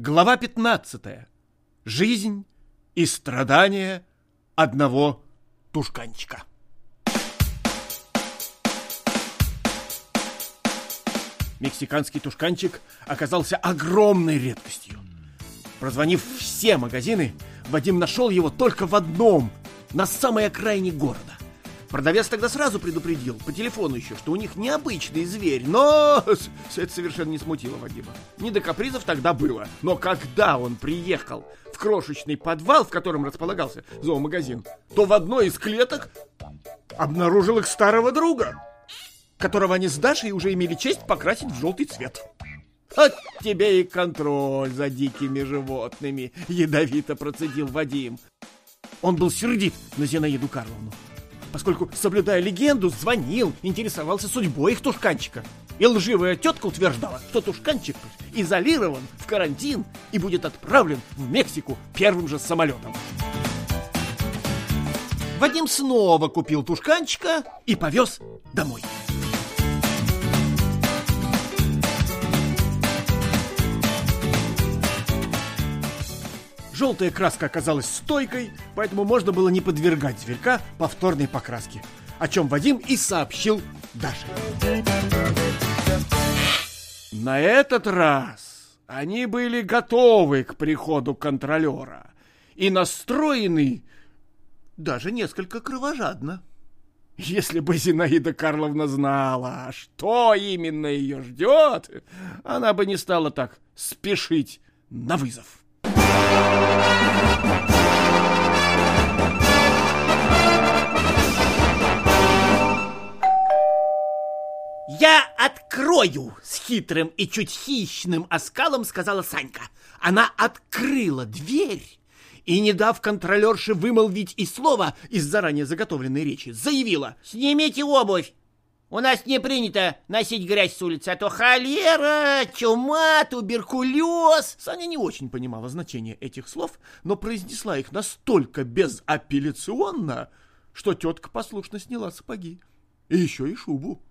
Глава 15. Жизнь и страдания одного тушканчика. Мексиканский тушканчик оказался огромной редкостью. Прозвонив все магазины, Вадим нашел его только в одном, на самой окраине города. Продавец тогда сразу предупредил, по телефону еще, что у них необычный зверь, но это совершенно не смутило Вадима. Не до капризов тогда было, но когда он приехал в крошечный подвал, в котором располагался зоомагазин, то в одной из клеток обнаружил их старого друга, которого они с Дашей уже имели честь покрасить в желтый цвет. От тебе и контроль за дикими животными, ядовито процедил Вадим. Он был сердит на Зинаиду Карловну поскольку, соблюдая легенду, звонил, интересовался судьбой их тушканчика. И лживая тетка утверждала, что тушканчик изолирован в карантин и будет отправлен в Мексику первым же самолетом. Вадим снова купил тушканчика и повез домой. Желтая краска оказалась стойкой, поэтому можно было не подвергать зверька повторной покраске, о чем Вадим и сообщил Даше. На этот раз они были готовы к приходу контролера и настроены даже несколько кровожадно. Если бы Зинаида Карловна знала, что именно ее ждет, она бы не стала так спешить на вызов. «Я открою!» — с хитрым и чуть хищным оскалом сказала Санька. Она открыла дверь и, не дав контролерше вымолвить и слова из заранее заготовленной речи, заявила «Снимите обувь! У нас не принято носить грязь с улицы, а то холера, чума, туберкулез. Саня не очень понимала значение этих слов, но произнесла их настолько безапелляционно, что тетка послушно сняла сапоги. И еще и шубу.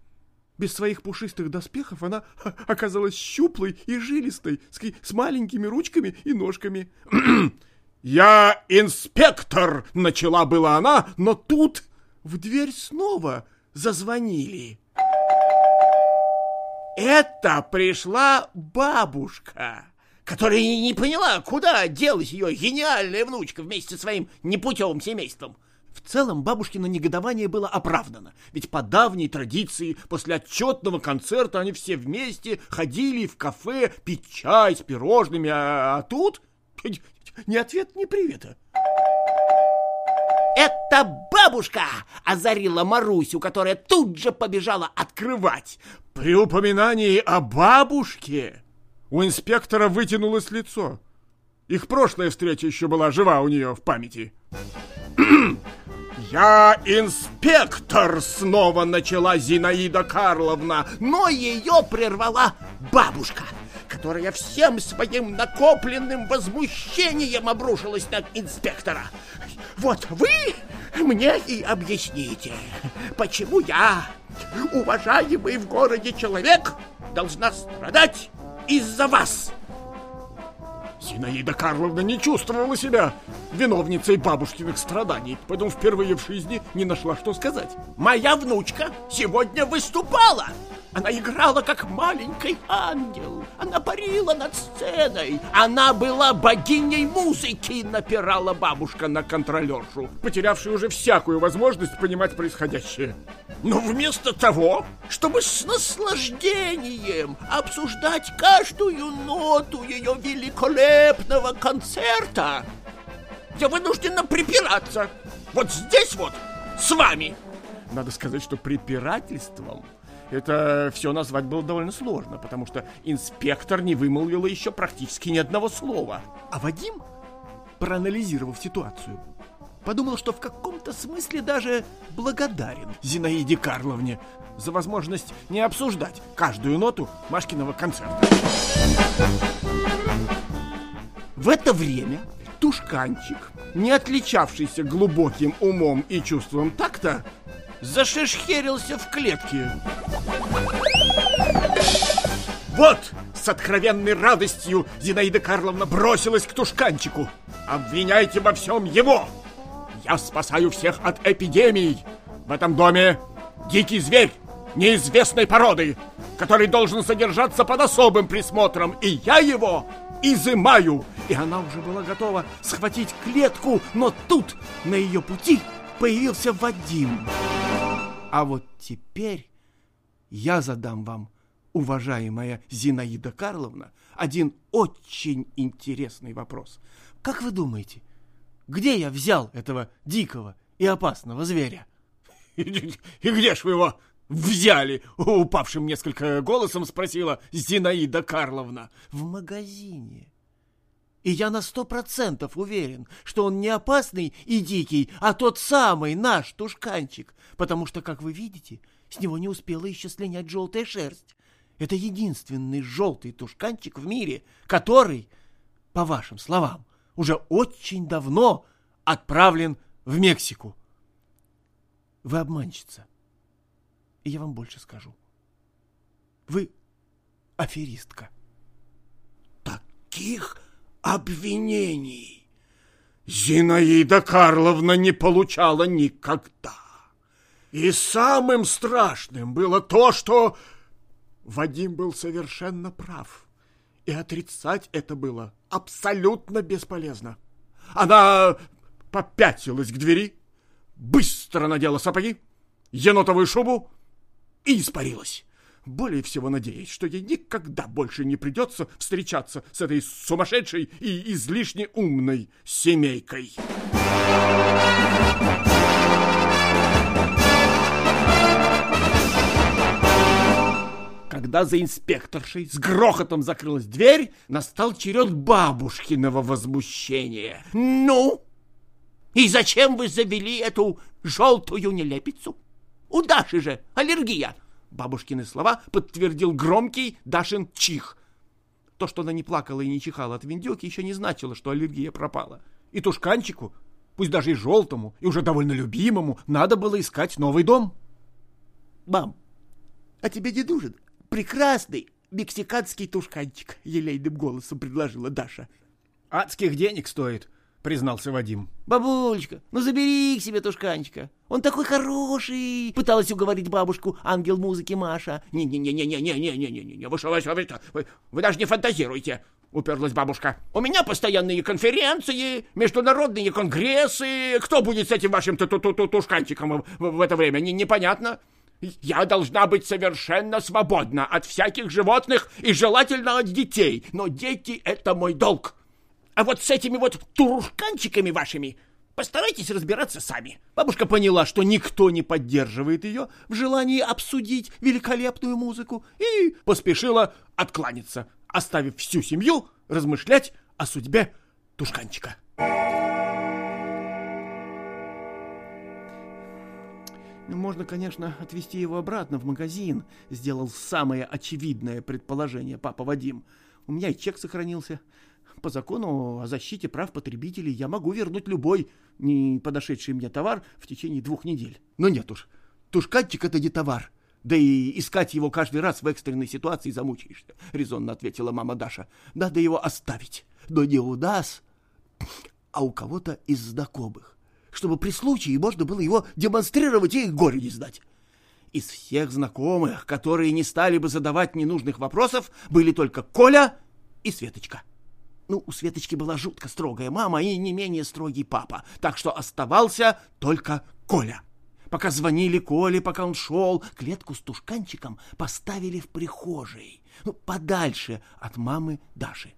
Без своих пушистых доспехов она оказалась щуплой и жилистой, с, с маленькими ручками и ножками. «Я инспектор!» — начала была она, но тут в дверь снова зазвонили. Это пришла бабушка, которая не поняла, куда делась ее гениальная внучка вместе со своим непутевым семейством. В целом бабушкино негодование было оправдано, ведь по давней традиции после отчетного концерта они все вместе ходили в кафе пить чай с пирожными, а, а тут ни ответ, ни привета. «Это бабушка!» — озарила Марусю, которая тут же побежала открывать. При упоминании о бабушке у инспектора вытянулось лицо. Их прошлая встреча еще была жива у нее в памяти. «Я инспектор!» — снова начала Зинаида Карловна, но ее прервала бабушка — которая всем своим накопленным возмущением обрушилась на инспектора. Вот вы мне и объясните, почему я, уважаемый в городе человек, должна страдать из-за вас. Зинаида Карловна не чувствовала себя виновницей бабушкиных страданий, поэтому впервые в жизни не нашла, что сказать. Моя внучка сегодня выступала. Она играла как маленький ангел. Она парила над сценой. Она была богиней музыки, напирала бабушка на контролершу, потерявшую уже всякую возможность понимать происходящее. Но вместо того, чтобы с наслаждением обсуждать каждую ноту ее великолепного концерта, я вынуждена припираться. Вот здесь вот, с вами. Надо сказать, что препирательством это все назвать было довольно сложно, потому что инспектор не вымолвил еще практически ни одного слова. А Вадим, проанализировав ситуацию, подумал, что в каком-то смысле даже благодарен Зинаиде Карловне за возможность не обсуждать каждую ноту Машкиного концерта. В это время Тушканчик, не отличавшийся глубоким умом и чувством такта, зашишхерился в клетке. Вот с откровенной радостью Зинаида Карловна бросилась к тушканчику. Обвиняйте во всем его! Я спасаю всех от эпидемий. В этом доме дикий зверь неизвестной породы, который должен содержаться под особым присмотром, и я его изымаю. И она уже была готова схватить клетку, но тут на ее пути появился Вадим. А вот теперь я задам вам, уважаемая Зинаида Карловна, один очень интересный вопрос. Как вы думаете, где я взял этого дикого и опасного зверя? И, и где ж вы его взяли? Упавшим несколько голосом спросила Зинаида Карловна. В магазине. И я на сто процентов уверен, что он не опасный и дикий, а тот самый наш тушканчик, потому что, как вы видите, с него не успела еще слинять желтая шерсть. Это единственный желтый тушканчик в мире, который, по вашим словам, уже очень давно отправлен в Мексику. Вы обманщица. И я вам больше скажу. Вы аферистка. Таких обвинений Зинаида Карловна не получала никогда. И самым страшным было то, что Вадим был совершенно прав. И отрицать это было абсолютно бесполезно. Она попятилась к двери, быстро надела сапоги, енотовую шубу и испарилась. Более всего надеясь, что ей никогда больше не придется встречаться с этой сумасшедшей и излишне умной семейкой. Когда за инспекторшей с грохотом закрылась дверь, настал черед бабушкиного возмущения. «Ну, и зачем вы завели эту желтую нелепицу? У Даши же аллергия!» Бабушкины слова подтвердил громкий Дашин чих. То, что она не плакала и не чихала от виндюки, еще не значило, что аллергия пропала. И тушканчику, пусть даже и желтому, и уже довольно любимому, надо было искать новый дом. «Мам, а тебе не нужен прекрасный мексиканский тушканчик, елейным голосом предложила Даша. Адских денег стоит, признался Вадим. Бабулечка, ну забери к себе тушканчика. Он такой хороший. Пыталась уговорить бабушку ангел музыки Маша. Не-не-не-не-не-не-не-не-не. Вы что, вы, вы, вы, даже не фантазируйте. Уперлась бабушка. У меня постоянные конференции, международные конгрессы. Кто будет с этим вашим тушканчиком в это время? Непонятно. Я должна быть совершенно свободна от всяких животных и желательно от детей, но дети — это мой долг. А вот с этими вот турушканчиками вашими постарайтесь разбираться сами. Бабушка поняла, что никто не поддерживает ее в желании обсудить великолепную музыку и поспешила откланяться, оставив всю семью размышлять о судьбе тушканчика. Можно, конечно, отвезти его обратно в магазин, сделал самое очевидное предположение папа Вадим. У меня и чек сохранился. По закону о защите прав потребителей я могу вернуть любой не подошедший мне товар в течение двух недель. Но нет уж, тушканчик это не товар. Да и искать его каждый раз в экстренной ситуации замучаешься, резонно ответила мама Даша. Надо его оставить. Но не у нас, а у кого-то из знакомых чтобы при случае можно было его демонстрировать и горе не знать. Из всех знакомых, которые не стали бы задавать ненужных вопросов, были только Коля и Светочка. Ну, у Светочки была жутко строгая мама и не менее строгий папа, так что оставался только Коля. Пока звонили Коле, пока он шел, клетку с тушканчиком поставили в прихожей, ну, подальше от мамы Даши.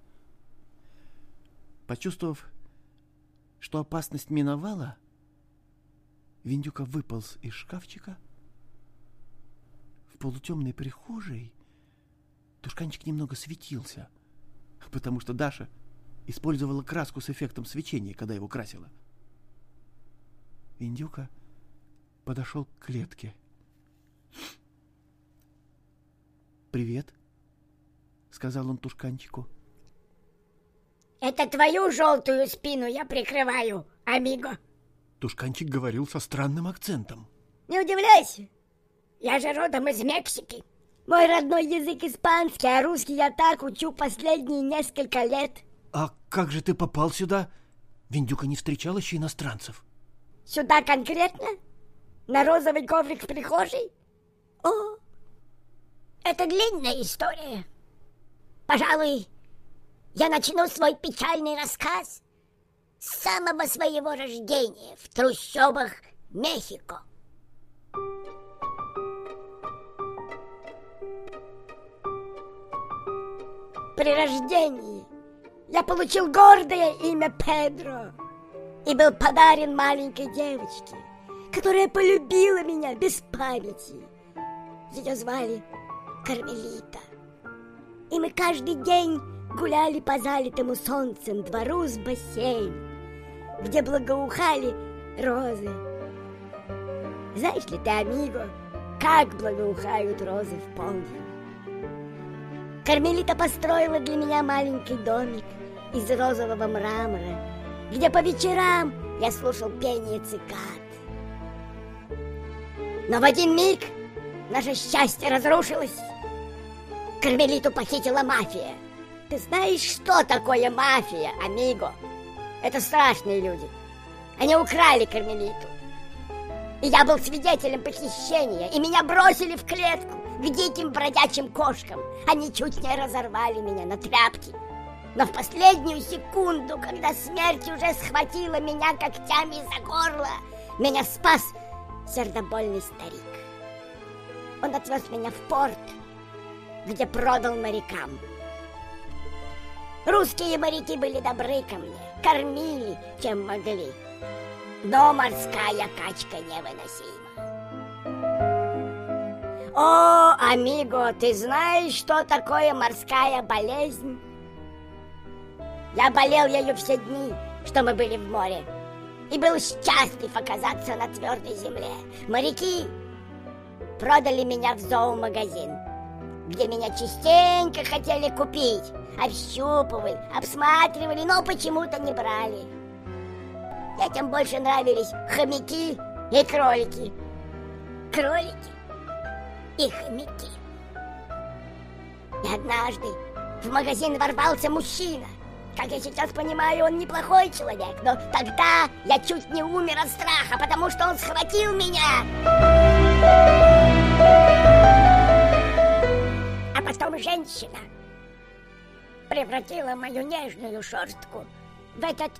Почувствовав, что опасность миновала, Виндюка выполз из шкафчика. В полутемной прихожей тушканчик немного светился, потому что Даша использовала краску с эффектом свечения, когда его красила. Виндюка подошел к клетке. «Привет», — сказал он тушканчику. «Это твою желтую спину я прикрываю, амиго», Тушканчик говорил со странным акцентом. Не удивляйся, я же родом из Мексики. Мой родной язык испанский, а русский я так учу последние несколько лет. А как же ты попал сюда? Виндюка не встречал еще иностранцев. Сюда конкретно? На розовый коврик в прихожей? О, это длинная история. Пожалуй, я начну свой печальный рассказ с самого своего рождения в трущобах Мехико. При рождении я получил гордое имя Педро и был подарен маленькой девочке, которая полюбила меня без памяти. Ее звали Кармелита. И мы каждый день гуляли по залитому солнцем двору с бассейном, где благоухали розы. Знаешь ли ты, Амиго, как благоухают розы в полдень? Кармелита построила для меня маленький домик из розового мрамора, где по вечерам я слушал пение цикад. Но в один миг наше счастье разрушилось. Кармелиту похитила мафия. Ты знаешь, что такое мафия, амиго? Это страшные люди. Они украли Кармелиту. И я был свидетелем похищения, и меня бросили в клетку к диким бродячим кошкам. Они чуть не разорвали меня на тряпки. Но в последнюю секунду, когда смерть уже схватила меня когтями за горло, меня спас сердобольный старик. Он отвез меня в порт, где продал морякам. Русские моряки были добры ко мне, кормили, чем могли. Но морская качка невыносима. О, амиго, ты знаешь, что такое морская болезнь? Я болел ею все дни, что мы были в море, и был счастлив оказаться на твердой земле. Моряки продали меня в зоомагазин, где меня частенько хотели купить, общупывали, обсматривали, но почему-то не брали. Детям больше нравились хомяки и кролики. Кролики и хомяки. И однажды в магазин ворвался мужчина. Как я сейчас понимаю, он неплохой человек, но тогда я чуть не умер от страха, потому что он схватил меня. А потом женщина превратила мою нежную шерстку в этот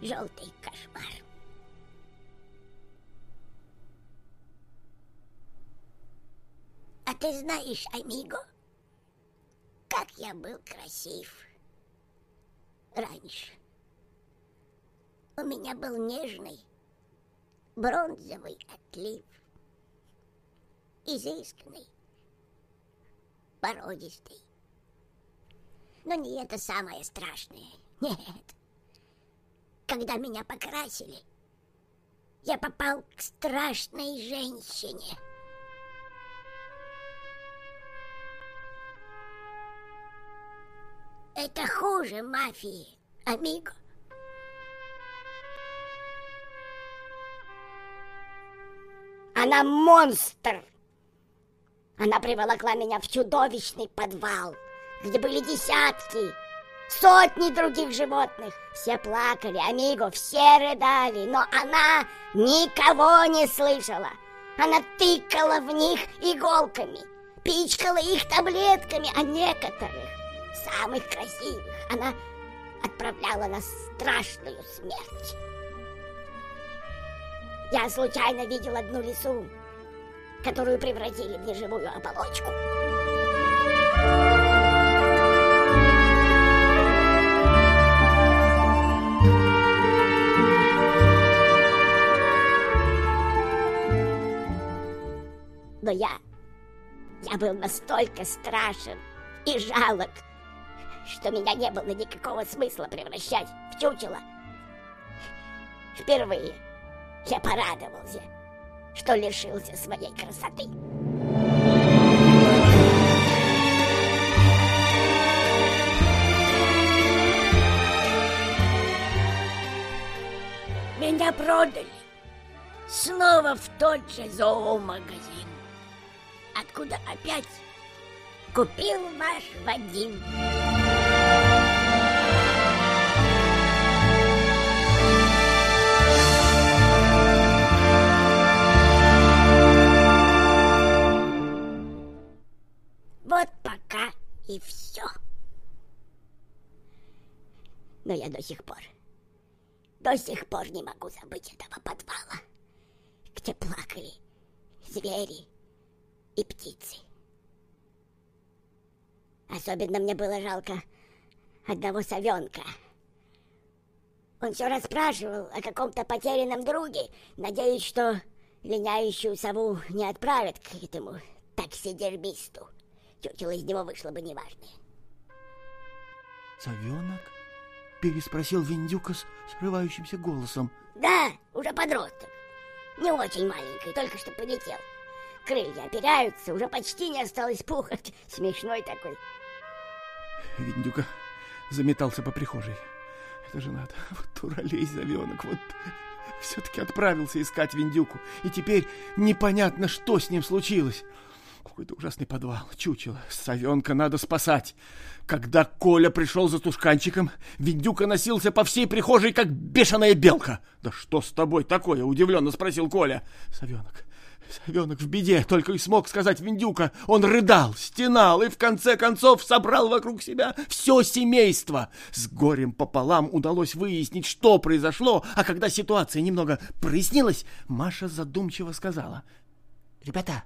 желтый кошмар. А ты знаешь, Амиго, как я был красив раньше. У меня был нежный бронзовый отлив, изысканный, породистый. Но не это самое страшное. Нет. Когда меня покрасили, я попал к страшной женщине — Это хуже мафии, амиго. Она монстр. Она приволокла меня в чудовищный подвал, где были десятки, сотни других животных. Все плакали, амиго, все рыдали, но она никого не слышала. Она тыкала в них иголками, пичкала их таблетками, а некоторых самых красивых она отправляла на страшную смерть. Я случайно видел одну лису, которую превратили в неживую оболочку. Но я, я был настолько страшен и жалок, что меня не было никакого смысла превращать в чучело. Впервые я порадовался, что лишился своей красоты. Меня продали снова в тот же зоомагазин. Откуда опять купил ваш Вадим. Но я до сих пор, до сих пор не могу забыть этого подвала, где плакали звери и птицы. Особенно мне было жалко одного совенка. Он все расспрашивал о каком-то потерянном друге, надеясь, что линяющую сову не отправят к этому таксидермисту. Чучело из него вышло бы неважное. Совенок? Переспросил Виндюка с срывающимся голосом. Да, уже подросток. Не очень маленький, только что полетел. Крылья опираются, уже почти не осталось пуха. Смешной такой. Виндюка заметался по прихожей. Это же надо. Вот дуралей завенок. Вот все-таки отправился искать Виндюку. И теперь непонятно, что с ним случилось. Какой-то ужасный подвал, чучело, совенка надо спасать. Когда Коля пришел за тушканчиком, Виндюка носился по всей прихожей, как бешеная белка. «Да что с тобой такое?» — удивленно спросил Коля. «Совенок, совенок в беде», — только и смог сказать Виндюка. Он рыдал, стенал и в конце концов собрал вокруг себя все семейство. С горем пополам удалось выяснить, что произошло, а когда ситуация немного прояснилась, Маша задумчиво сказала. «Ребята,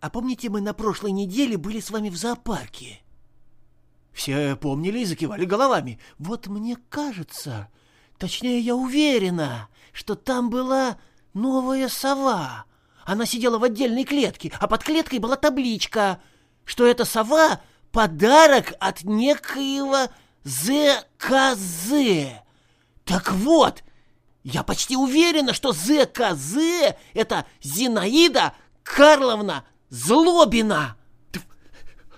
а помните, мы на прошлой неделе были с вами в зоопарке? Все помнили и закивали головами. Вот мне кажется, точнее я уверена, что там была новая сова. Она сидела в отдельной клетке, а под клеткой была табличка, что эта сова — подарок от некоего ЗКЗ. Так вот, я почти уверена, что ЗКЗ — это Зинаида Карловна Злобина!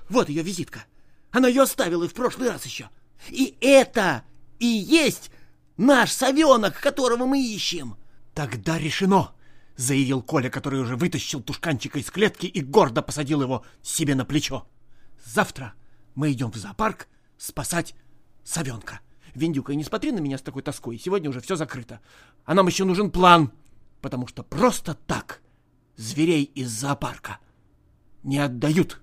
Вот ее визитка. Она ее оставила и в прошлый раз еще. И это и есть наш совенок, которого мы ищем. Тогда решено, заявил Коля, который уже вытащил тушканчика из клетки и гордо посадил его себе на плечо. Завтра мы идем в зоопарк спасать совенка. Виндюка, не смотри на меня с такой тоской, сегодня уже все закрыто. А нам еще нужен план, потому что просто так зверей из зоопарка не отдают.